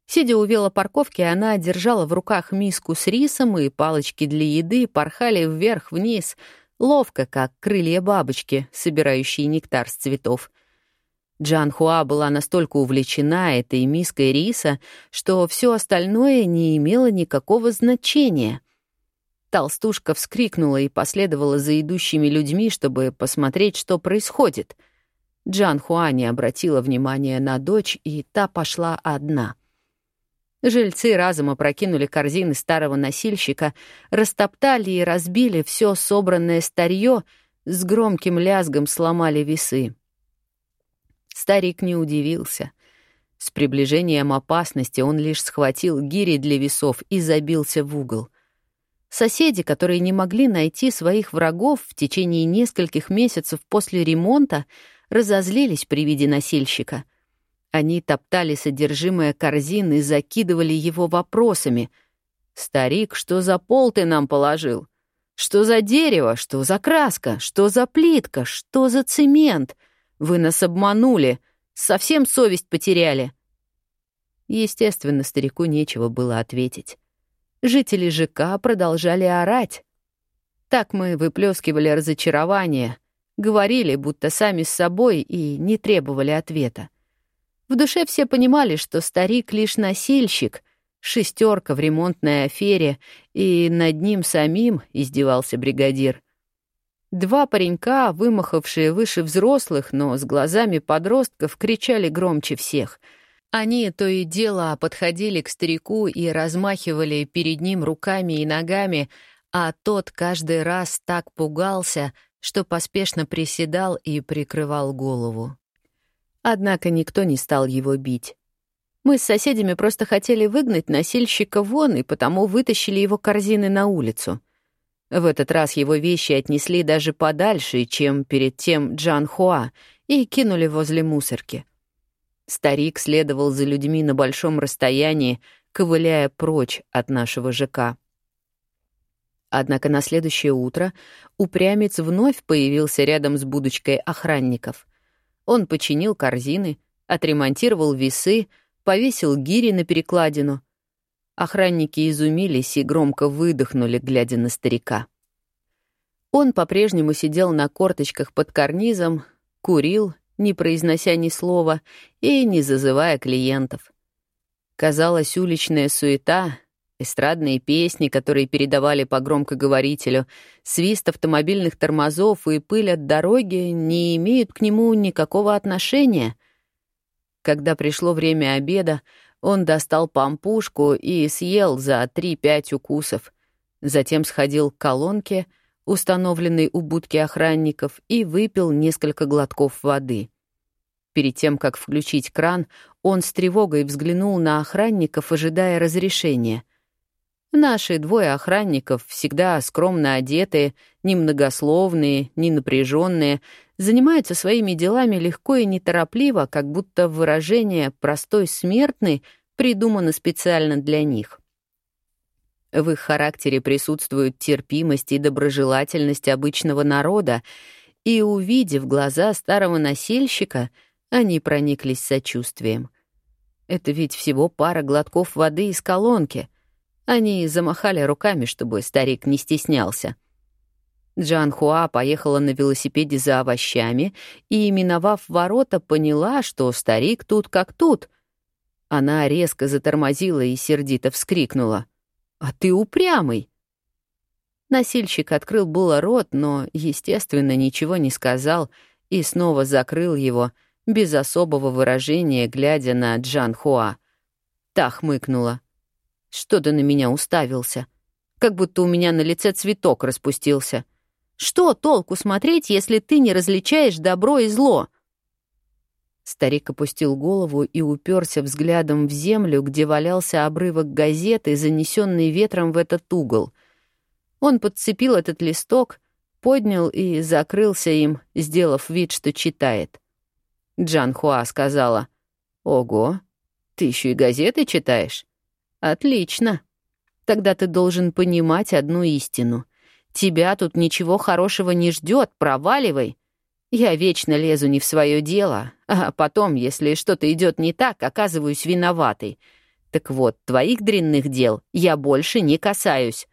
Сидя у велопарковки, она держала в руках миску с рисом, и палочки для еды порхали вверх-вниз, ловко, как крылья бабочки, собирающие нектар с цветов. Джан Хуа была настолько увлечена этой миской риса, что все остальное не имело никакого значения. Толстушка вскрикнула и последовала за идущими людьми, чтобы посмотреть, что происходит. Джан Хуа не обратила внимания на дочь, и та пошла одна — Жильцы разом опрокинули корзины старого носильщика, растоптали и разбили все собранное старье, с громким лязгом сломали весы. Старик не удивился. С приближением опасности он лишь схватил гири для весов и забился в угол. Соседи, которые не могли найти своих врагов в течение нескольких месяцев после ремонта, разозлились при виде носильщика — они топтали содержимое корзины и закидывали его вопросами. «Старик, что за пол ты нам положил? Что за дерево? Что за краска? Что за плитка? Что за цемент? Вы нас обманули. Совсем совесть потеряли». Естественно, старику нечего было ответить. Жители ЖК продолжали орать. Так мы выплескивали разочарование, говорили, будто сами с собой, и не требовали ответа. В душе все понимали, что старик лишь носильщик, шестерка в ремонтной афере, и над ним самим издевался бригадир. Два паренька, вымахавшие выше взрослых, но с глазами подростков, кричали громче всех. Они то и дело подходили к старику и размахивали перед ним руками и ногами, а тот каждый раз так пугался, что поспешно приседал и прикрывал голову. Однако никто не стал его бить. Мы с соседями просто хотели выгнать носильщика вон, и потому вытащили его корзины на улицу. В этот раз его вещи отнесли даже подальше, чем перед тем Джан Хуа, и кинули возле мусорки. Старик следовал за людьми на большом расстоянии, ковыляя прочь от нашего ЖК. Однако на следующее утро упрямец вновь появился рядом с будочкой охранников. Он починил корзины, отремонтировал весы, повесил гири на перекладину. Охранники изумились и громко выдохнули, глядя на старика. Он по-прежнему сидел на корточках под карнизом, курил, не произнося ни слова и не зазывая клиентов. Казалось, уличная суета, эстрадные песни, которые передавали по громкоговорителю, свист автомобильных тормозов и пыль от дороги не имеют к нему никакого отношения — когда пришло время обеда, он достал пампушку и съел за 3-5 укусов. Затем сходил к колонке, установленной у будки охранников, и выпил несколько глотков воды. Перед тем, как включить кран, он с тревогой взглянул на охранников, ожидая разрешения. Наши двое охранников, всегда скромно одетые, немногословные, не напряженные, занимаются своими делами легко и неторопливо, как будто выражение «простой смертный» придумано специально для них. В их характере присутствуют терпимость и доброжелательность обычного народа, и, увидев глаза старого носильщика, они прониклись сочувствием. Это ведь всего пара глотков воды из колонки. Они замахали руками, чтобы старик не стеснялся. Джан Хуа поехала на велосипеде за овощами и, миновав ворота, поняла, что старик тут как тут. Она резко затормозила и сердито вскрикнула. «А ты упрямый!» Насильщик открыл было рот, но, естественно, ничего не сказал и снова закрыл его, без особого выражения, глядя на Джан Хуа. Та хмыкнула. «Что ты на меня уставился? Как будто у меня на лице цветок распустился». Что толку смотреть, если ты не различаешь добро и зло?» Старик опустил голову и уперся взглядом в землю, где валялся обрывок газеты, занесенный ветром в этот угол. Он подцепил этот листок, поднял и закрылся им, сделав вид, что читает. Джан Хуа сказала, «Ого, ты еще и газеты читаешь? Отлично. Тогда ты должен понимать одну истину. Тебя тут ничего хорошего не ждет, проваливай. Я вечно лезу не в свое дело, а потом, если что-то идет не так, оказываюсь виноватой. Так вот, твоих дрянных дел я больше не касаюсь.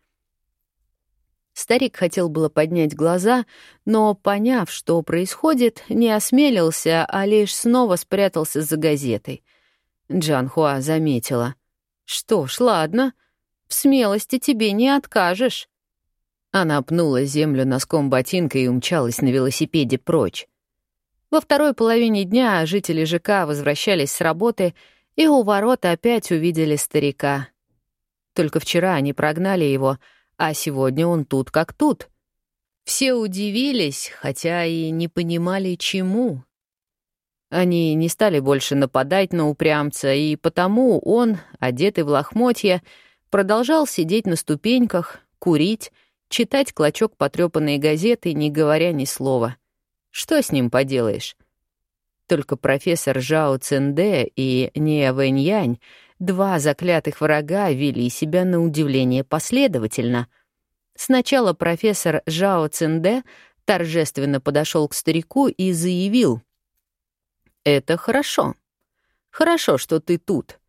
Старик хотел было поднять глаза, но, поняв, что происходит, не осмелился, а лишь снова спрятался за газетой. Джан Хуа заметила. «Что ж, ладно, в смелости тебе не откажешь». Она пнула землю носком ботинка и умчалась на велосипеде прочь. Во второй половине дня жители ЖК возвращались с работы и у ворот опять увидели старика. Только вчера они прогнали его, а сегодня он тут как тут. Все удивились, хотя и не понимали, чему. Они не стали больше нападать на упрямца, и потому он, одетый в лохмотья, продолжал сидеть на ступеньках, курить читать клочок потрёпанной газеты, не говоря ни слова. Что с ним поделаешь? Только профессор Жао Ценде и Нея Вэньянь, два заклятых врага, вели себя на удивление последовательно. Сначала профессор Жао Ценде торжественно подошел к старику и заявил. «Это хорошо. Хорошо, что ты тут.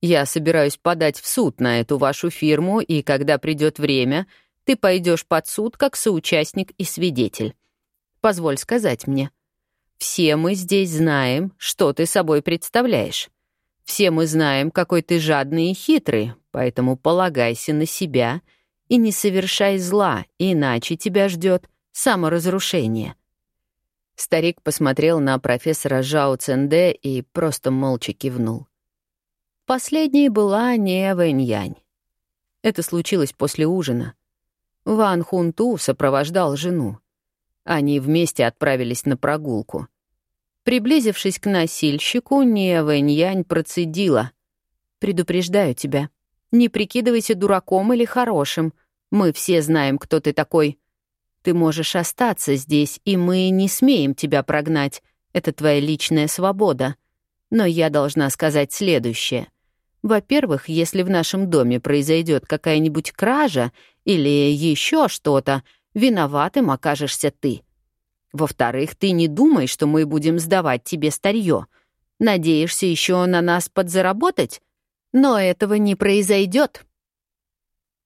Я собираюсь подать в суд на эту вашу фирму, и когда придет время, ты пойдешь под суд как соучастник и свидетель. Позволь сказать мне. Все мы здесь знаем, что ты собой представляешь. Все мы знаем, какой ты жадный и хитрый, поэтому полагайся на себя и не совершай зла, иначе тебя ждет саморазрушение. Старик посмотрел на профессора Жао Ценде и просто молча кивнул. Последней была не Вэньянь. Это случилось после ужина. Ван Хунту сопровождал жену. Они вместе отправились на прогулку. Приблизившись к носильщику, Не процедила. «Предупреждаю тебя, не прикидывайся дураком или хорошим. Мы все знаем, кто ты такой. Ты можешь остаться здесь, и мы не смеем тебя прогнать. Это твоя личная свобода. Но я должна сказать следующее. Во-первых, если в нашем доме произойдет какая-нибудь кража или еще что-то, виноватым окажешься ты. Во-вторых, ты не думай, что мы будем сдавать тебе старье. Надеешься еще на нас подзаработать? Но этого не произойдет.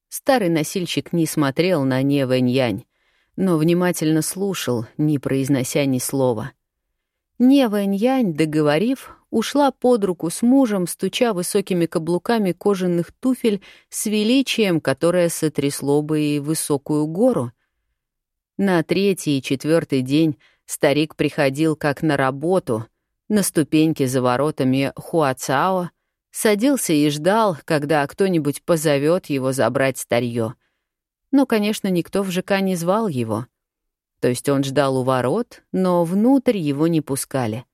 Старый носильщик не смотрел на Невэньянь, но внимательно слушал, не произнося ни слова. Невэньянь, договорив, ушла под руку с мужем, стуча высокими каблуками кожаных туфель с величием, которое сотрясло бы и высокую гору. На третий и четвертый день старик приходил как на работу, на ступеньке за воротами Хуацао, садился и ждал, когда кто-нибудь позовет его забрать старье. Но, конечно, никто в ЖК не звал его. То есть он ждал у ворот, но внутрь его не пускали.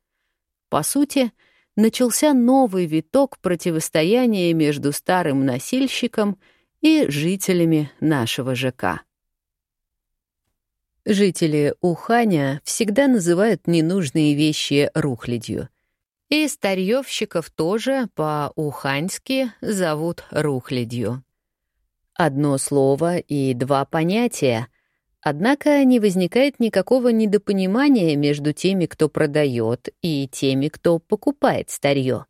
По сути, начался новый виток противостояния между старым носильщиком и жителями нашего ЖК. Жители Уханя всегда называют ненужные вещи рухлядью. И старьевщиков тоже по-уханьски зовут рухлядью. Одно слово и два понятия — Однако не возникает никакого недопонимания между теми, кто продает, и теми, кто покупает старье.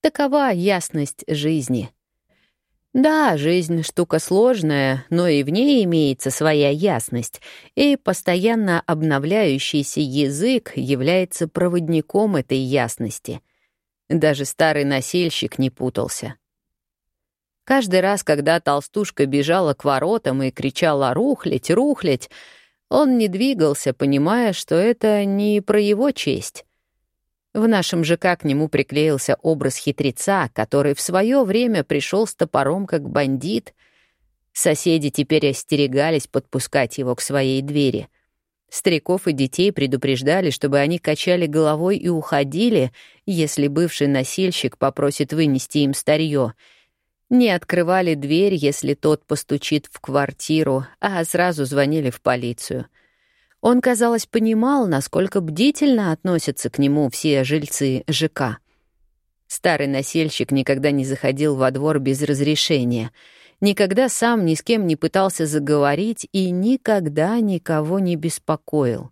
Такова ясность жизни. Да, жизнь — штука сложная, но и в ней имеется своя ясность, и постоянно обновляющийся язык является проводником этой ясности. Даже старый носильщик не путался. Каждый раз, когда толстушка бежала к воротам и кричала «рухлядь, рухлядь», он не двигался, понимая, что это не про его честь. В нашем ЖК к нему приклеился образ хитреца, который в свое время пришел с топором как бандит. Соседи теперь остерегались подпускать его к своей двери. Стариков и детей предупреждали, чтобы они качали головой и уходили, если бывший носильщик попросит вынести им старье — не открывали дверь, если тот постучит в квартиру, а сразу звонили в полицию. Он, казалось, понимал, насколько бдительно относятся к нему все жильцы ЖК. Старый насельщик никогда не заходил во двор без разрешения, никогда сам ни с кем не пытался заговорить и никогда никого не беспокоил.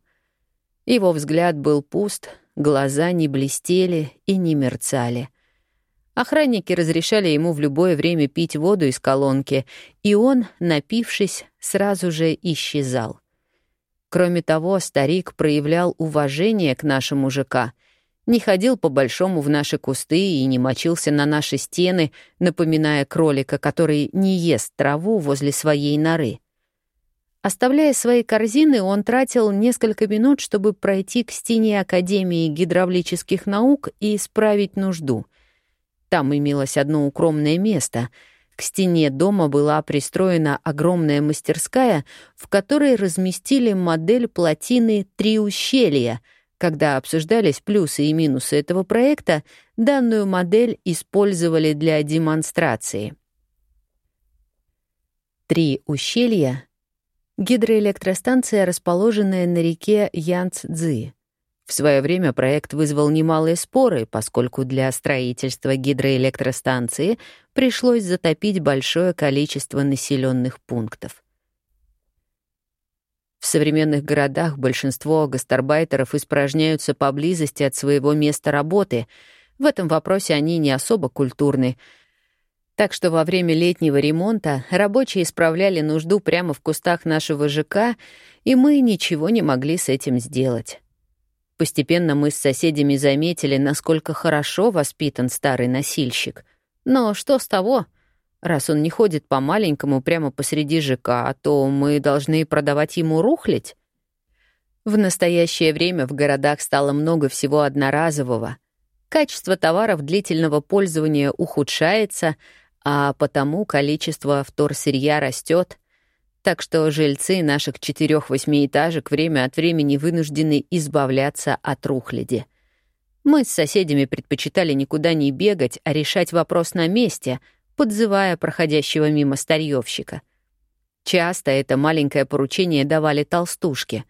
Его взгляд был пуст, глаза не блестели и не мерцали — Охранники разрешали ему в любое время пить воду из колонки, и он, напившись, сразу же исчезал. Кроме того, старик проявлял уважение к нашему ЖК, не ходил по-большому в наши кусты и не мочился на наши стены, напоминая кролика, который не ест траву возле своей норы. Оставляя свои корзины, он тратил несколько минут, чтобы пройти к стене Академии гидравлических наук и исправить нужду — там имелось одно укромное место. К стене дома была пристроена огромная мастерская, в которой разместили модель плотины «Три ущелья». Когда обсуждались плюсы и минусы этого проекта, данную модель использовали для демонстрации. «Три ущелья» — гидроэлектростанция, расположенная на реке Янцзы. В свое время проект вызвал немалые споры, поскольку для строительства гидроэлектростанции пришлось затопить большое количество населенных пунктов. В современных городах большинство гастарбайтеров испражняются поблизости от своего места работы. В этом вопросе они не особо культурны. Так что во время летнего ремонта рабочие исправляли нужду прямо в кустах нашего ЖК, и мы ничего не могли с этим сделать. Постепенно мы с соседями заметили, насколько хорошо воспитан старый носильщик. Но что с того? Раз он не ходит по-маленькому прямо посреди ЖК, то мы должны продавать ему рухлить? В настоящее время в городах стало много всего одноразового. Качество товаров длительного пользования ухудшается, а потому количество вторсырья растет. Так что жильцы наших четырех восьмиэтажек время от времени вынуждены избавляться от рухляди. Мы с соседями предпочитали никуда не бегать, а решать вопрос на месте, подзывая проходящего мимо старьевщика. Часто это маленькое поручение давали толстушке.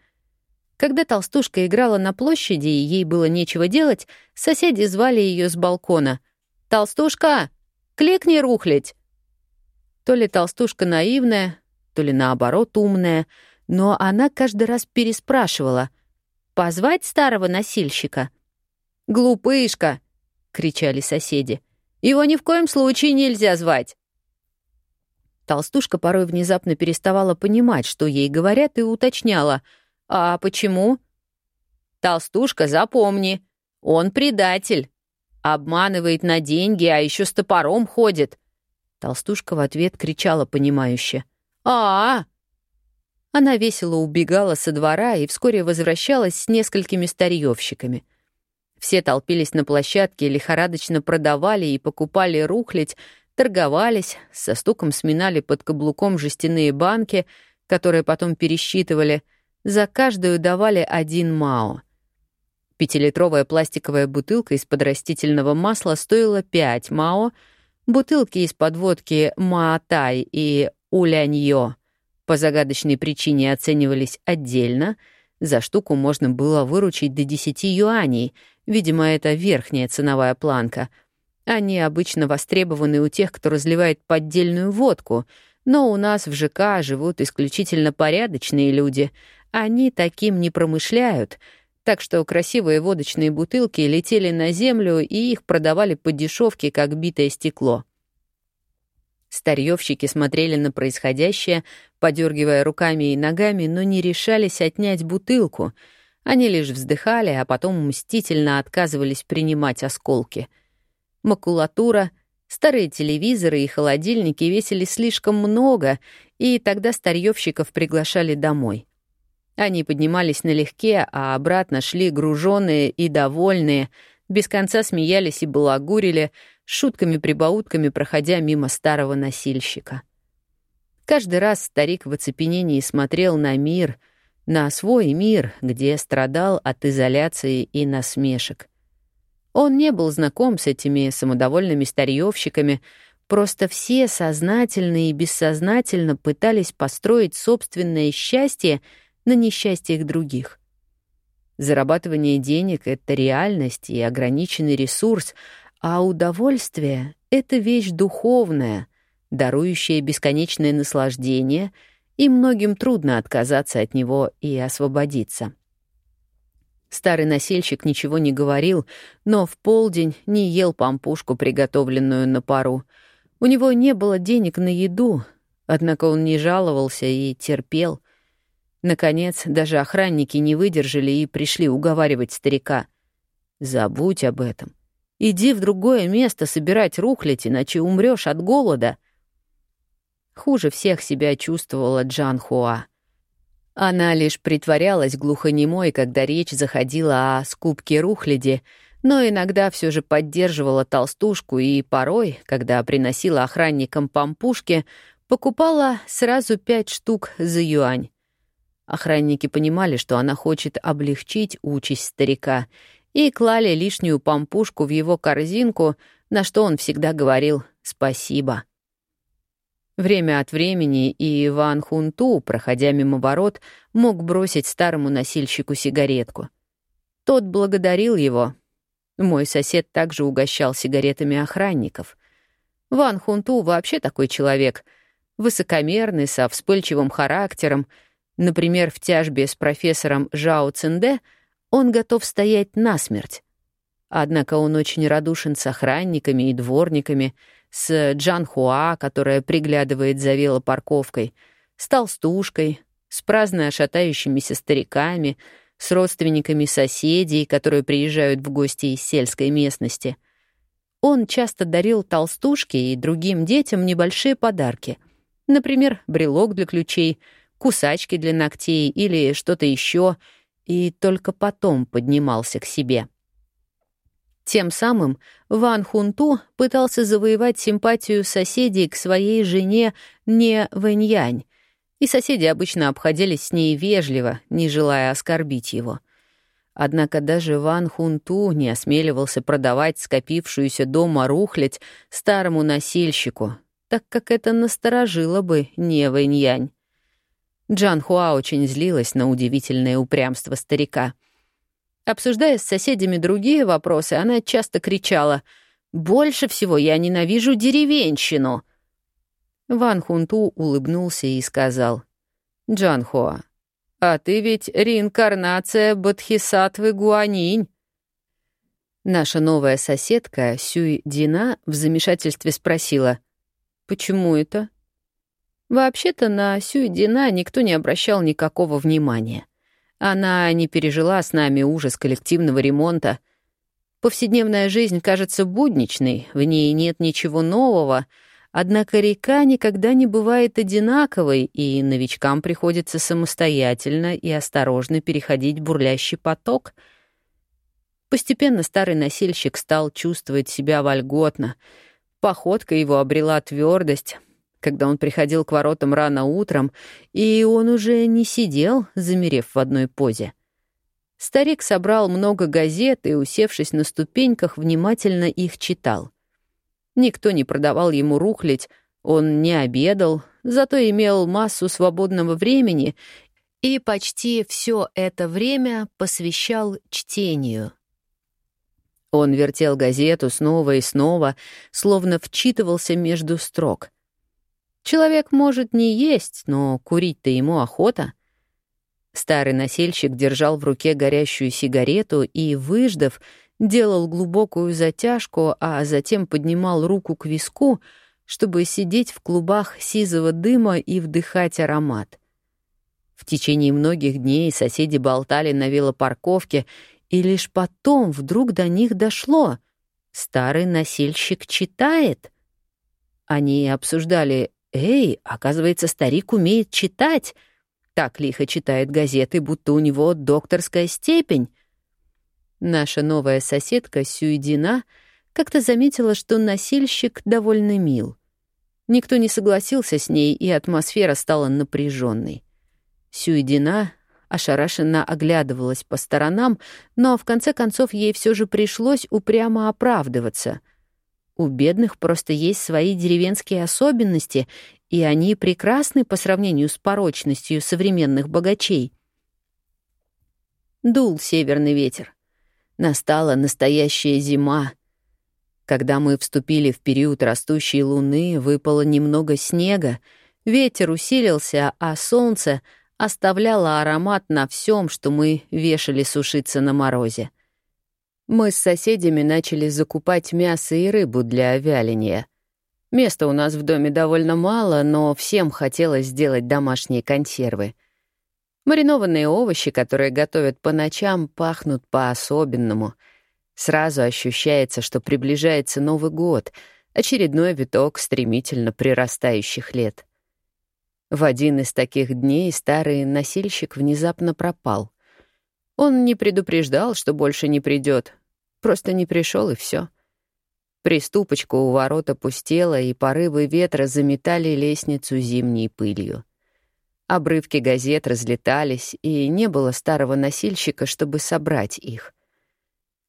Когда толстушка играла на площади и ей было нечего делать, соседи звали ее с балкона. «Толстушка, кликни рухлядь!» То ли толстушка наивная, то ли наоборот умная, но она каждый раз переспрашивала. «Позвать старого носильщика?» «Глупышка!» — кричали соседи. «Его ни в коем случае нельзя звать!» Толстушка порой внезапно переставала понимать, что ей говорят, и уточняла. «А почему?» «Толстушка, запомни, он предатель. Обманывает на деньги, а еще с топором ходит». Толстушка в ответ кричала понимающе. А, -а, Она весело убегала со двора и вскоре возвращалась с несколькими старьевщиками. Все толпились на площадке, лихорадочно продавали и покупали рухлядь, торговались, со стуком сминали под каблуком жестяные банки, которые потом пересчитывали, за каждую давали один мао. Пятилитровая пластиковая бутылка из-под растительного масла стоила 5 мао, бутылки из-под водки Маатай и Уляньё по загадочной причине оценивались отдельно, за штуку можно было выручить до 10 юаней — Видимо, это верхняя ценовая планка. Они обычно востребованы у тех, кто разливает поддельную водку, но у нас в ЖК живут исключительно порядочные люди. Они таким не промышляют, так что красивые водочные бутылки летели на землю и их продавали по дешевке, как битое стекло. Старьевщики смотрели на происходящее, подергивая руками и ногами, но не решались отнять бутылку — они лишь вздыхали, а потом мстительно отказывались принимать осколки. Макулатура, старые телевизоры и холодильники весили слишком много, и тогда старьевщиков приглашали домой. Они поднимались налегке, а обратно шли груженные и довольные, без конца смеялись и балагурили, шутками-прибаутками проходя мимо старого носильщика. Каждый раз старик в оцепенении смотрел на мир — на свой мир, где страдал от изоляции и насмешек. Он не был знаком с этими самодовольными старьевщиками, просто все сознательно и бессознательно пытались построить собственное счастье на несчастьях других. Зарабатывание денег — это реальность и ограниченный ресурс, а удовольствие — это вещь духовная, дарующая бесконечное наслаждение — и многим трудно отказаться от него и освободиться. Старый носильщик ничего не говорил, но в полдень не ел пампушку, приготовленную на пару. У него не было денег на еду, однако он не жаловался и терпел. Наконец, даже охранники не выдержали и пришли уговаривать старика. «Забудь об этом. Иди в другое место собирать рухлядь, иначе умрешь от голода». Хуже всех себя чувствовала Джан Хуа. Она лишь притворялась глухонемой, когда речь заходила о скупке рухляди, но иногда все же поддерживала толстушку и порой, когда приносила охранникам пампушки, покупала сразу пять штук за юань. Охранники понимали, что она хочет облегчить участь старика, и клали лишнюю пампушку в его корзинку, на что он всегда говорил «спасибо». Время от времени и Иван Хунту, проходя мимо ворот, мог бросить старому носильщику сигаретку. Тот благодарил его. Мой сосед также угощал сигаретами охранников. Ван Хунту вообще такой человек. Высокомерный, со вспыльчивым характером. Например, в тяжбе с профессором Жао Цинде он готов стоять насмерть. Однако он очень радушен с охранниками и дворниками — с Джан Хуа, которая приглядывает за велопарковкой, с толстушкой, с праздно шатающимися стариками, с родственниками соседей, которые приезжают в гости из сельской местности. Он часто дарил толстушке и другим детям небольшие подарки. Например, брелок для ключей, кусачки для ногтей или что-то еще, и только потом поднимался к себе. Тем самым Ван Хунту пытался завоевать симпатию соседей к своей жене Не Вэньянь, и соседи обычно обходились с ней вежливо, не желая оскорбить его. Однако даже Ван Хунту не осмеливался продавать скопившуюся дома рухлядь старому носильщику, так как это насторожило бы Не Вэньянь. Джан Хуа очень злилась на удивительное упрямство старика — Обсуждая с соседями другие вопросы, она часто кричала «Больше всего я ненавижу деревенщину!» Ван Хунту улыбнулся и сказал «Джанхуа, а ты ведь реинкарнация Бодхисаттвы Гуанинь». Наша новая соседка Сюй Дина в замешательстве спросила «Почему это?» Вообще-то на Сюй Дина никто не обращал никакого внимания. Она не пережила с нами ужас коллективного ремонта. Повседневная жизнь кажется будничной, в ней нет ничего нового, однако река никогда не бывает одинаковой, и новичкам приходится самостоятельно и осторожно переходить бурлящий поток. Постепенно старый носильщик стал чувствовать себя вольготно. Походка его обрела твердость, когда он приходил к воротам рано утром, и он уже не сидел, замерев в одной позе. Старик собрал много газет и, усевшись на ступеньках, внимательно их читал. Никто не продавал ему рухлядь, он не обедал, зато имел массу свободного времени и почти все это время посвящал чтению. Он вертел газету снова и снова, словно вчитывался между строк. Человек может не есть, но курить-то ему охота. Старый насельщик держал в руке горящую сигарету и, выждав, делал глубокую затяжку, а затем поднимал руку к виску, чтобы сидеть в клубах сизого дыма и вдыхать аромат. В течение многих дней соседи болтали на велопарковке, и лишь потом вдруг до них дошло. Старый насельщик читает. Они обсуждали Эй, оказывается, старик умеет читать. Так лихо читает газеты, будто у него докторская степень. Наша новая соседка Сюидина как-то заметила, что носильщик довольно мил. Никто не согласился с ней, и атмосфера стала напряженной. Сюидина ошарашенно оглядывалась по сторонам, но в конце концов ей все же пришлось упрямо оправдываться — у бедных просто есть свои деревенские особенности, и они прекрасны по сравнению с порочностью современных богачей. Дул северный ветер. Настала настоящая зима. Когда мы вступили в период растущей луны, выпало немного снега, ветер усилился, а солнце оставляло аромат на всем, что мы вешали сушиться на морозе. Мы с соседями начали закупать мясо и рыбу для вяления. Места у нас в доме довольно мало, но всем хотелось сделать домашние консервы. Маринованные овощи, которые готовят по ночам, пахнут по-особенному. Сразу ощущается, что приближается Новый год, очередной виток стремительно прирастающих лет. В один из таких дней старый носильщик внезапно пропал. Он не предупреждал, что больше не придет. Просто не пришел и все. Приступочка у ворот опустела, и порывы ветра заметали лестницу зимней пылью. Обрывки газет разлетались, и не было старого носильщика, чтобы собрать их.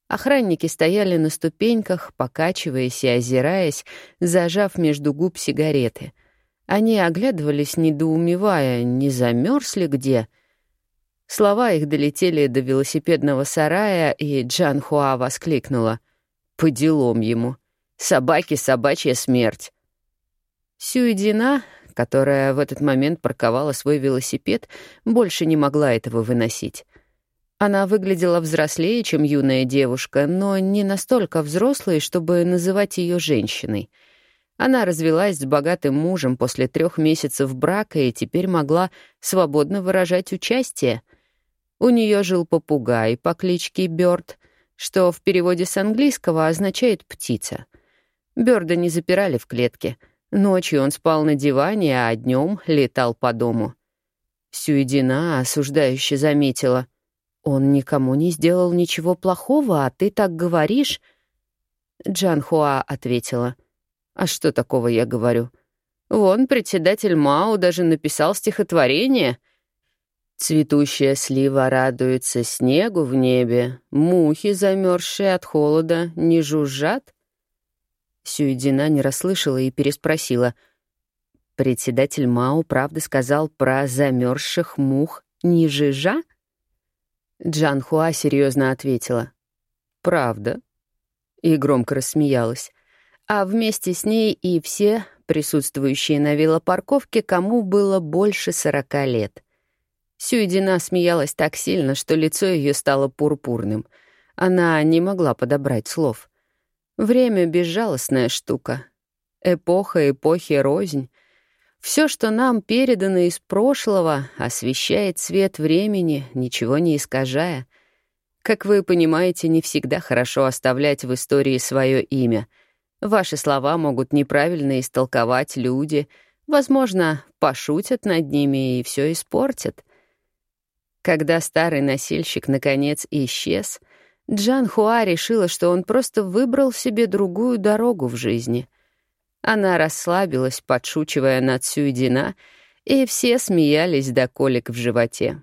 Охранники стояли на ступеньках, покачиваясь и озираясь, зажав между губ сигареты. Они оглядывались, недоумевая, не замерз ли где — Слова их долетели до велосипедного сарая, и Джан Хуа воскликнула. «По делам ему. Собаки — собачья смерть». Сюидина, которая в этот момент парковала свой велосипед, больше не могла этого выносить. Она выглядела взрослее, чем юная девушка, но не настолько взрослой, чтобы называть ее женщиной — она развелась с богатым мужем после трех месяцев брака и теперь могла свободно выражать участие. У нее жил попугай по кличке Бёрд, что в переводе с английского означает «птица». Бёрда не запирали в клетке. Ночью он спал на диване, а днем летал по дому. Сюедина осуждающе заметила. «Он никому не сделал ничего плохого, а ты так говоришь?» Джан Хуа ответила. «А что такого я говорю? Вон председатель Мао даже написал стихотворение. Цветущая слива радуется снегу в небе, мухи, замерзшие от холода, не жужжат?» Сюидина не расслышала и переспросила. «Председатель Мао правда сказал про замерзших мух не жижа?» Джан Хуа серьезно ответила. «Правда?» И громко рассмеялась. А вместе с ней и все присутствующие на велопарковке, кому было больше сорока лет. Сюидина смеялась так сильно, что лицо ее стало пурпурным. Она не могла подобрать слов. Время — безжалостная штука. Эпоха эпохи рознь. Все, что нам передано из прошлого, освещает свет времени, ничего не искажая. Как вы понимаете, не всегда хорошо оставлять в истории свое имя. Ваши слова могут неправильно истолковать люди, возможно, пошутят над ними и все испортят. Когда старый носильщик наконец исчез, Джан Хуа решила, что он просто выбрал себе другую дорогу в жизни — она расслабилась, подшучивая над Сюйдина, и все смеялись до колик в животе.